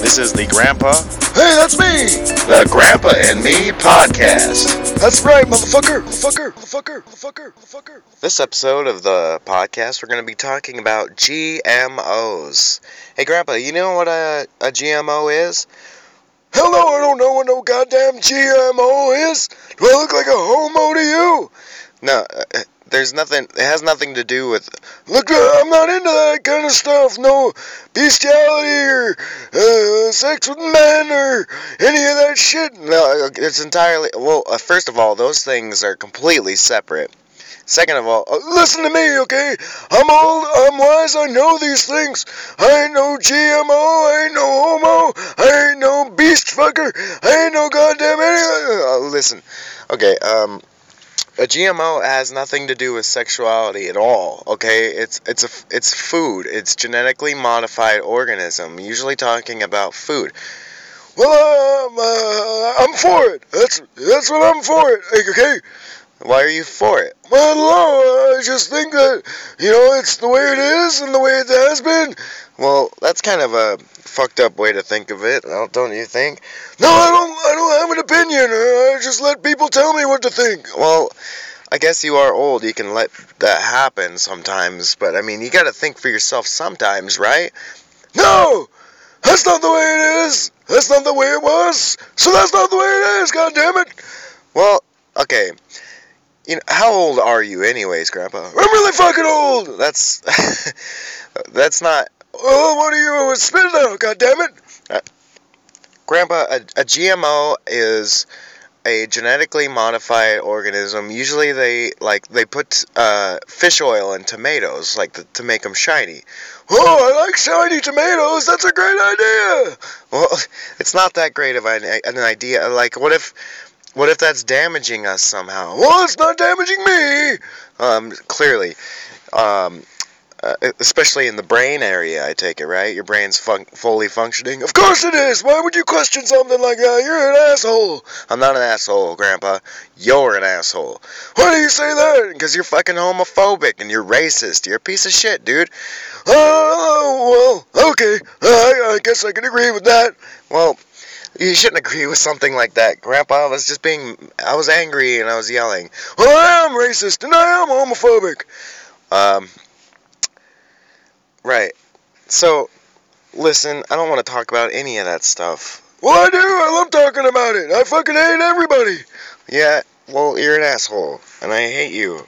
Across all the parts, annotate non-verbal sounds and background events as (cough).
This is the Grandpa. Hey, that's me! The Grandpa and Me Podcast. That's right, motherfucker! Motherfucker! Motherfucker! Motherfucker! Motherfucker! This episode of the podcast, we're going to be talking about GMOs. Hey, Grandpa, you know what a, a GMO is? Hello, I don't know what no goddamn GMO is! Do I look like a homo to you? No, uh, there's nothing, it has nothing to do with. Look, uh, I'm not into that kind of stuff. No bestiality or uh, sex with men or any of that shit. No, uh, it's entirely. Well, uh, first of all, those things are completely separate. Second of all, Uh, listen to me, okay? I'm old, I'm wise, I know these things. I ain't no GMO, I ain't no homo, I ain't no beast fucker, I ain't no goddamn anything. uh, listen, okay, um, a GMO has nothing to do with sexuality at all. Okay, it's it's a it's food. It's genetically modified organism. Usually talking about food. Well, um, uh, I'm for it. That's that's what I'm for it. Okay. Why are you for it? Well, I just think that you know it's the way it is and the way it has been. Well, that's kind of a fucked up way to think of it, don't you think? No, I don't. I don't have an opinion. I just let people tell me what to think. Well, I guess you are old. You can let that happen sometimes, but I mean, you got to think for yourself sometimes, right? No, that's not the way it is. That's not the way it was. So that's not the way it is. God damn it. Well, okay. You know, how old are you, anyways, Grandpa? I'm really fucking old. That's (laughs) that's not Oh, what are you it out? God damn it. Grandpa, a, a GMO is a genetically modified organism. Usually, they like they put uh, fish oil in tomatoes, like the, to make them shiny. Oh, I like shiny tomatoes. That's a great idea. Well, (laughs) it's not that great of an, an idea. Like, what if, what if that's damaging us somehow? Well, it's not damaging me. Um, clearly, um, uh, especially in the brain area. I take it right. Your brain's fun- fully functioning. Of course it is. Why would you question something like that? You're an asshole. I'm not an asshole, Grandpa. You're an asshole. Why do you say that? Because you're fucking homophobic and you're racist. You're a piece of shit, dude. Oh, well, okay. I, I guess I can agree with that. Well, you shouldn't agree with something like that, Grandpa. Was just being. I was angry and I was yelling. Well, I am racist and I am homophobic. Um. Right. So, listen, I don't want to talk about any of that stuff. Well, I do. I love talking about it. I fucking hate everybody. Yeah, well, you're an asshole, and I hate you.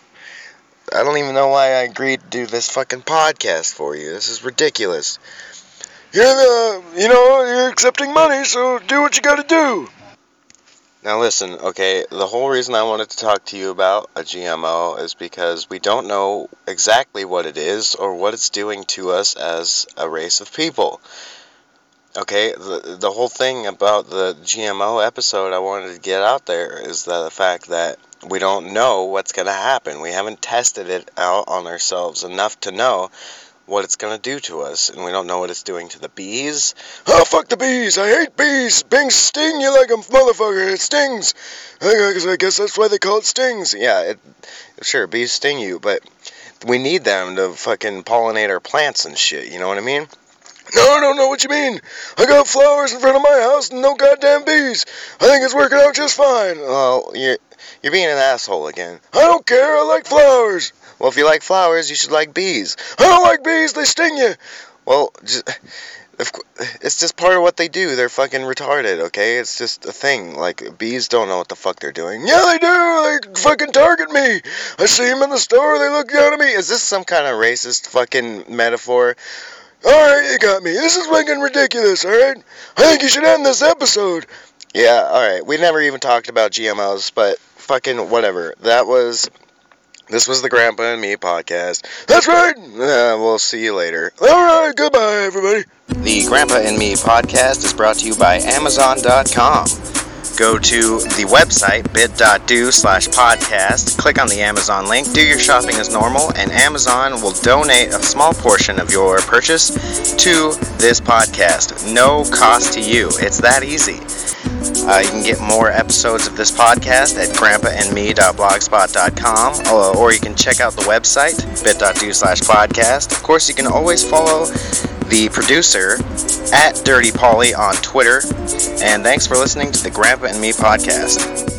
I don't even know why I agreed to do this fucking podcast for you. This is ridiculous. You're the, you know, you're accepting money, so do what you gotta do. Now listen, okay, the whole reason I wanted to talk to you about a GMO is because we don't know exactly what it is or what it's doing to us as a race of people. Okay, the, the whole thing about the GMO episode I wanted to get out there is the fact that we don't know what's going to happen. We haven't tested it out on ourselves enough to know what it's going to do to us, and we don't know what it's doing to the bees. Oh, fuck the bees. I hate bees. Bees sting you like a motherfucker. It stings. I guess, that's why they call it stings. Yeah, it, sure, bees sting you, but we need them to fucking pollinate our plants and shit, you know what I mean? No, I don't know what you mean. I got flowers in front of my house and no goddamn bees. I think it's working out just fine. Oh, you're, you're being an asshole again. I don't care. I like flowers. Well, if you like flowers, you should like bees. I don't like bees. They sting you. Well, just, it's just part of what they do. They're fucking retarded, okay? It's just a thing. Like, bees don't know what the fuck they're doing. Yeah, they do. They fucking target me. I see them in the store. They look down at me. Is this some kind of racist fucking metaphor? Alright, you got me. This is fucking ridiculous, alright? I think you should end this episode. Yeah, alright. We never even talked about GMOs, but fucking whatever. That was. This was the Grandpa and Me podcast. That's right. Uh, we'll see you later. Alright, goodbye, everybody. The Grandpa and Me podcast is brought to you by Amazon.com. Go to the website bit.do slash podcast, click on the Amazon link, do your shopping as normal, and Amazon will donate a small portion of your purchase to this podcast. No cost to you. It's that easy. Uh, you can get more episodes of this podcast at grandpaandme.blogspot.com, uh, or you can check out the website bit.do slash podcast. Of course, you can always follow the producer at Dirty Polly on Twitter. And thanks for listening to the Grandpa and Me podcast.